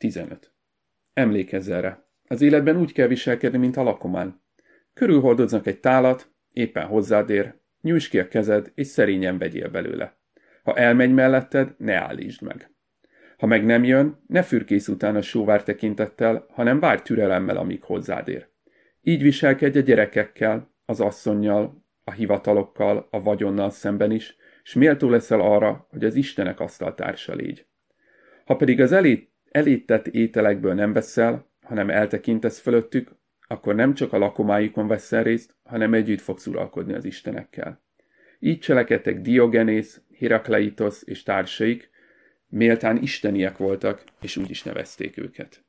15. Emlékezz erre. Az életben úgy kell viselkedni, mint a lakomán. Körülhordoznak egy tálat, éppen hozzád ér, nyújts ki a kezed, és szerényen vegyél belőle. Ha elmegy melletted, ne állítsd meg. Ha meg nem jön, ne fürkész utána sóvár tekintettel, hanem várj türelemmel, amíg hozzád ér. Így viselkedj a gyerekekkel, az asszonnyal, a hivatalokkal, a vagyonnal szemben is, és méltó leszel arra, hogy az Istenek asztaltársa légy. Ha pedig az elét, elétett ételekből nem veszel, hanem eltekintesz fölöttük, akkor nem csak a lakomájukon veszel részt, hanem együtt fogsz uralkodni az istenekkel. Így cselekedtek Diogenész, Herakleitos és társaik, méltán isteniek voltak, és úgy is nevezték őket.